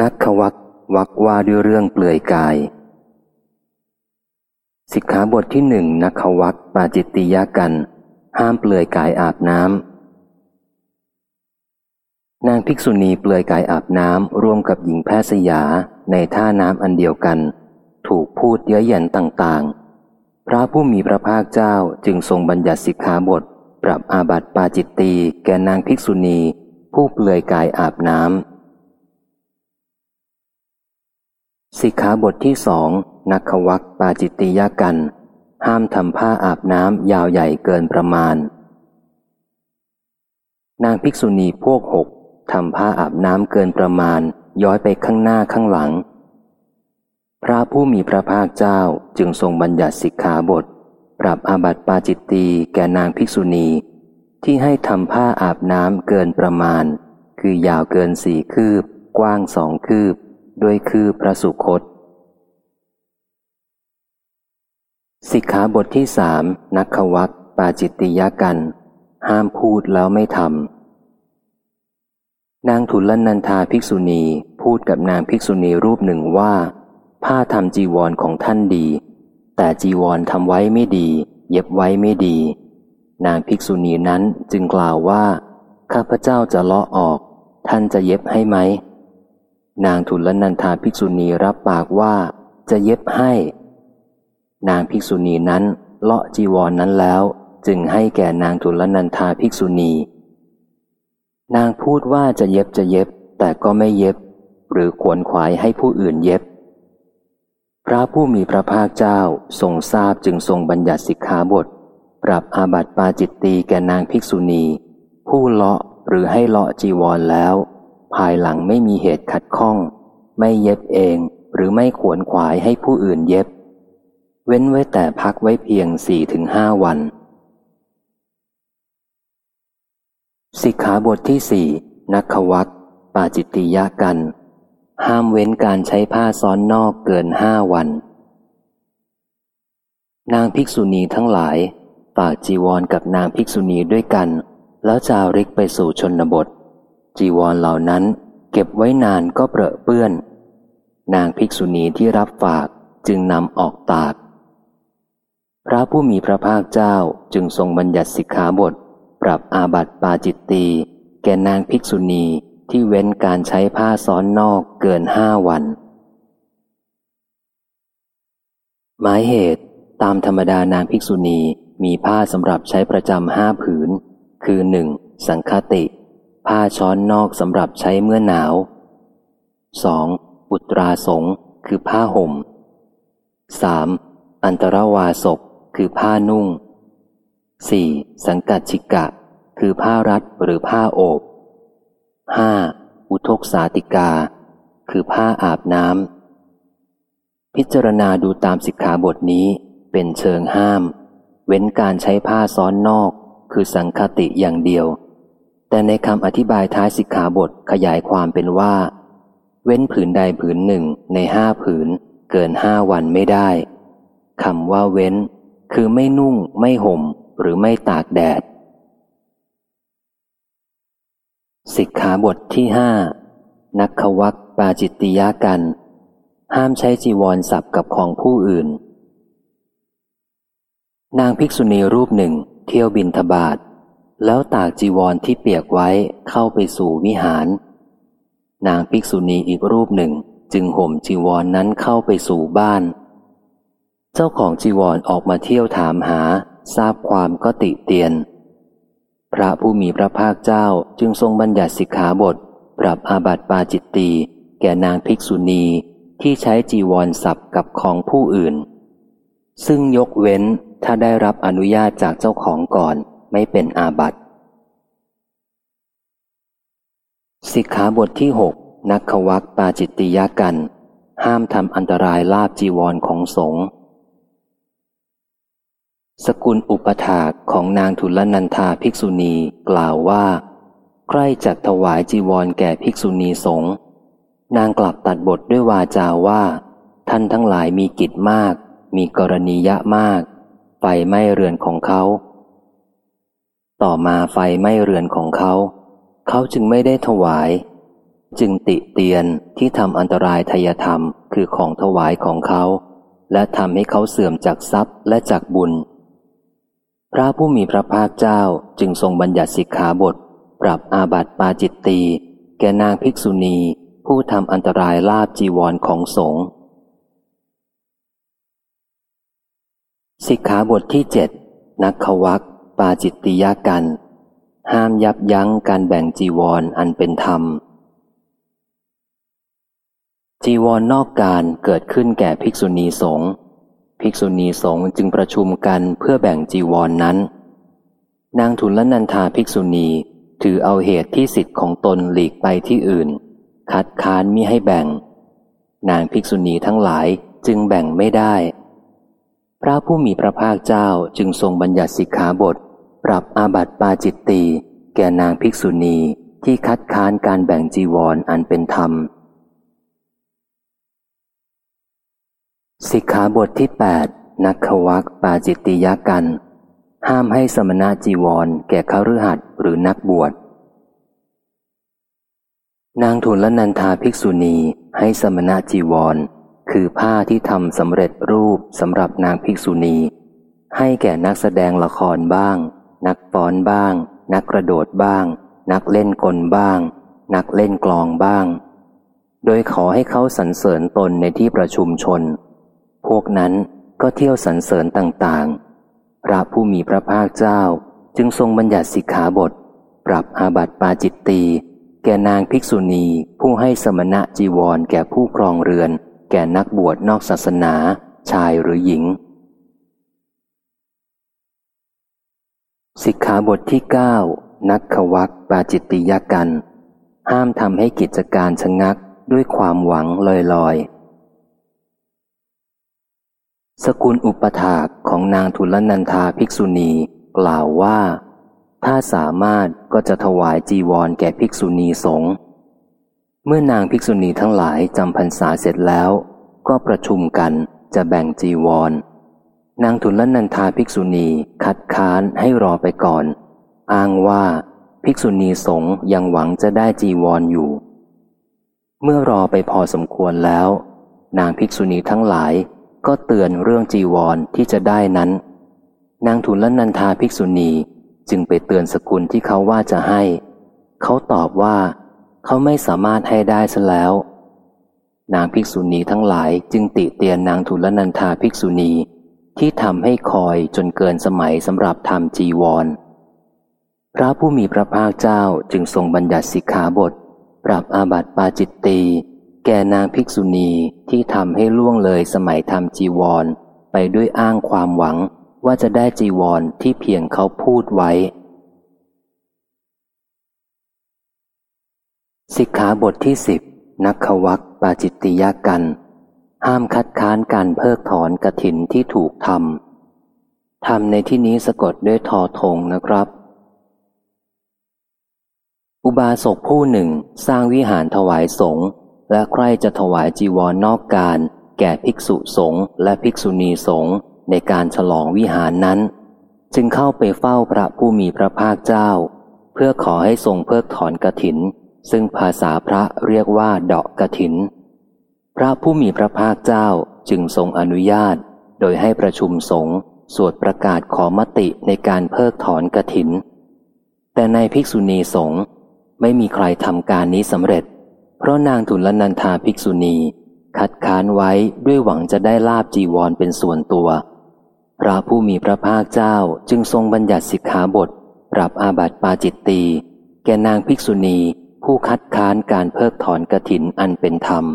นักขวักวักว่าด้วยเรื่องเปลือยกาย สิกขาบทที่หนึ่งนักขวักปาจิตติยากัน ห้ามเปลือยกายอาบน้ำนางภิกษุณีเปลือยกายอาบน้ำร่วมกับหญิงแพทย์สยาในท่าน้ำอันเดียวกัน ถูกพูดเย้ยหยันต่างๆ พระผู้มีพระภาคเจ้าจึงทรงบัญญัติสิกขาบท ปรับอาบัติปาจิตตีแก่นางภิกษุณี ผู้เปลือยกายอาบน้ำ สิกขาบทที่สองนักวักปาจิตติยากัน ห้ามทำผ้าอาบน้ำยาวใหญ่เกินประมาณ นางภิกษุณีพวกหกทำผ้าอาบน้ำเกินประมาณ ย้อยไปข้างหน้าข้างหลัง พระผู้มีพระภาคเจ้าจึงทรงบัญญัติสิกขาบท ปรับอาบัติปาจิตตีแก่นางภิกษุณีที่ให้ทำผ้าอาบน้ำเกินประมาณ คือยาวเกินสี่คืบ กว้างสองคืบ ด้วยคือพระสุคต สิกขาบทที่สามนักขวักปาจิตติยกัน ห้ามพูดแล้วไม่ทำนางทุลนันทาภิกษุณีพูดกับนางภิกษุณีรูปหนึ่งว่า ผ้าทำจีวรของท่านดี แต่จีวรทำไว้ไม่ดี เย็บไว้ไม่ดี นางภิกษุณีนั้นจึงกล่าวว่า ข้าพเจ้าจะเลาะออก ท่านจะเย็บให้ไหม นางทุลนันทาภิกษุณีรับปากว่าจะเย็บให้ นางภิกษุณีนั้นเลาะจีวรนนั้นแล้ว จึงให้แก่นางทุลนันทาภิกษุณี นางพูดว่าจะเย็บจะเย็บ แต่ก็ไม่เย็บ หรือขวนขวายให้ผู้อื่นเย็บ พระผู้มีพระภาคเจ้าทรงทราบจึงทรงบัญญัติสิกขาบท ปรับอาบัติปาจิตตีแก่นางภิกษุณี ผู้เลาะหรือให้เลาะจีวรแล้ว ภายหลังไม่มีเหตุขัดข้อง ไม่เย็บเองหรือไม่ขวนขวายให้ผู้อื่นเย็บ เว้นไว้แต่พักไว้เพียงสี่ถึงห้าวัน สิกขาบทที่สี่นักวักปาจิตติยากัน ห้ามเว้นการใช้ผ้าซ้อนนอกเกินห้าวัน นางภิกษุณีทั้งหลายฝากจีวรกับนางภิกษุณีด้วยกัน แล้วจาริกไปสู่ชนบท จีวรเหล่านั้นเก็บไว้นานก็เปรอะเปื้อน นางภิกษุณีที่รับฝากจึงนำออกตาก พระผู้มีพระภาคเจ้าจึงทรงบัญญัติสิกขาบท ปรับอาบัติปาจิตตีแก่นางภิกษุณีที่เว้นการใช้ผ้าซ้อนนอกเกินห้าวัน หมายเหตุตามธรรมดานางภิกษุณีมีผ้าสำหรับใช้ประจำห้าผืน คือหนึ่งสังคติ ผ้าช้อนนอกสำหรับใช้เมื่อหนาว 2. อุตราสงคือผ้าห่ม 3. อันตรวาสกคือผ้านุ่ง 4. สังกัดชิกะ คือผ้ารัดหรือผ้าโอบ 5. อุทกสาติกา คือผ้าอาบน้ำ พิจารณาดูตามสิกขาบทนี้เป็นเชิงห้าม เว้นการใช้ผ้าซ้อนนอก คือสังคติอย่างเดียว แต่ในคำอธิบายท้ายสิกขาบทขยายความเป็นว่า เว้นผืนใดผืนหนึ่งในห้าผืน เกินห้าวันไม่ได้คำว่าเว้น คือไม่นุ่ง ไม่ห่ม หรือไม่ตากแดด สิกขาบทที่ห้านักขวักปาจิตติยากัน ห้ามใช้จีวรสับกับของผู้อื่น นางภิกษุณีรูปหนึ่ง เที่ยวบินทบาท แล้วตากจีวรที่เปียกไว้เข้าไปสู่วิหาร นางภิกษุณีอีกรูปหนึ่งจึงห่มจีวรนนั้นเข้าไปสู่บ้าน เจ้าของจีวรออกมาเที่ยวถามหา ทราบความก็ติเตียน พระผู้มีพระภาคเจ้าจึงทรงบัญญัติสิกขาบท ปรับอาบัติปาจิตตีแก่นางภิกษุณีที่ใช้จีวรสับกับของผู้อื่น ซึ่งยกเว้นถ้าได้รับอนุญาตจากเจ้าของก่อน ไม่เป็นอาบัติสิกขาบทที่หกนักขวักปาจิตติยากัน ห้ามทำอันตรายลาบจีวรของสงฆ์สกุลอุปถากของนางทุลนันทาภิกษุณีกล่าวว่า ใครจัดถวายจีวรแก่ภิกษุณีสงฆ์นางกลับตัดบทด้วยวาจาว่า ท่านทั้งหลายมีกิจมาก มีกรณียะมาก ไฟไหม้เรือนของเขา ต่อมาไฟไหม้เรือนของเขา เขาจึงไม่ได้ถวาย จึงติเตียนที่ทำอันตรายทยธรรมคือของถวายของเขา และทำให้เขาเสื่อมจากทรัพย์และจากบุญ พระผู้มีพระภาคเจ้าจึงทรงบัญญัติสิกขาบท ปรับอาบัติปาจิตตีแก่นางภิกษุณีผู้ทำอันตรายลาบจีวรของสงฆ์สิกขาบทที่เจ็ดนักขวัก ปาจิตติยากัน ห้ามยับยั้งการแบ่งจีวรออันเป็นธรรม จีวรนนอกการเกิดขึ้นแก่ภิกษุณีสงฆ์ภิกษุณีสงฆ์จึงประชุมกันเพื่อแบ่งจีวรนนั้น นางทุนละนันทาภิกษุณีถือเอาเหตุที่สิทธิ์ของตนหลีกไปที่อื่น คัดค้านมิให้แบ่ง นางภิกษุณีทั้งหลายจึงแบ่งไม่ได้ พระผู้มีพระภาคเจ้าจึงทรงบัญญัติสิกขาบท ปรับอาบัติปาจิตตีแก่นางภิกษุณีที่คัดค้านการแบ่งจีวรออันเป็นธรรม สิกขาบทที่ 8 นักขวักปาจิตติยกัน ห้ามให้สมณะจีวร แก่ขรือหัดหรือนักบวช นางทุนละนันทาภิกษุณีให้สมณะจีวร คือผ้าที่ทำสำเร็จรูปสำหรับนางภิกษุณี ให้แก่นักแสดงละครบ้าง นักฟ้อนบ้าง นักกระโดดบ้าง นักเล่นกลบ้าง นักเล่นกลองบ้าง โดยขอให้เขาสรรเสริญตนในที่ประชุมชน พวกนั้นก็เที่ยวสรรเสริญต่างๆ พระผู้มีพระภาคเจ้าจึงทรงบัญญัติสิกขาบท ปรับอาบัติปาจิตตีแก่นางภิกษุณีผู้ให้สมณะจีวรแก่ผู้ครองเรือน แก่นักบวชนอกศาสนา ชายหรือหญิง สิกขาบทที่ 9 นักขวักปาจิตติยกัน ห้ามทำให้กิจการชะงักด้วยความหวังลอยลอย สกุลอุปถากของนางทุลนันทาภิกษุณีกล่าวว่า ถ้าสามารถก็จะถวายจีวรแก่ภิกษุณีสงฆ์เมื่อนางภิกษุณีทั้งหลายจำพรรษาเสร็จแล้ว ก็ประชุมกันจะแบ่งจีวร นางทุลนันทาภิกษุณีคัดค้านให้รอไปก่อน อ้างว่าภิกษุณีสงยังหวังจะได้จีวรออยู่ เมื่อรอไปพอสมควรแล้ว นางภิกษุณีทั้งหลายก็เตือนเรื่องจีวรที่จะได้นั้น นางทุลนันทาภิกษุณีจึงไปเตือนสกุลที่เขาว่าจะให้ เขาตอบว่าเขาไม่สามารถให้ได้ซะแล้ว นางภิกษุณีทั้งหลายจึงติเตียนนางทุลนันทาภิกษุณี ที่ทำให้คอยจนเกินสมัยสำหรับทำจีวร พระผู้มีพระภาคเจ้าจึงทรงบัญญัติสิกขาบท ปรับอาบัติปาจิตตีแก่นางภิกษุณีที่ทำให้ล่วงเลยสมัยทำจีวร ไปด้วยอ้างความหวังว่าจะได้จีวรที่เพียงเขาพูดไว้ สิกขาบทที่สิบนักขวักปาจิตติยากัน ห้ามคัดค้านการเพิกถอนกระถินที่ถูกทำทำในที่นี้สะกดด้วยทอทงนะครับ อุบาสกผู้หนึ่งสร้างวิหารถวายสงฆ์และใครจะถวายจีวรนนอกการ แก่ภิกษุสงฆ์และภิกษุณีสงฆ์ในการฉลองวิหารนั้น จึงเข้าไปเฝ้าพระผู้มีพระภาคเจ้า เพื่อขอให้ทรงเพิกถอนกระถิน ซึ่งภาษาพระเรียกว่าเดอกกระถิน พระผู้มีพระภาคเจ้าจึงทรงอนุญาต โดยให้ประชุมสงฆ์สวดประกาศขอมติในการเพิกถอนกระถิน แต่ในภิกษุณีสงฆ์ไม่มีใครทำการนี้สำเร็จ เพราะนางทุลนันทาภิกษุณี คัดค้านไว้ด้วยหวังจะได้ลาบจีวรเป็นส่วนตัว พระผู้มีพระภาคเจ้าจึงทรงบัญญัติสิกขาบท ปรับอาบัติปาจิตตีแก่นางภิกษุณีผู้คัดค้านการเพิกถอนกระถินอันเป็นธรรม